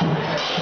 Thank you.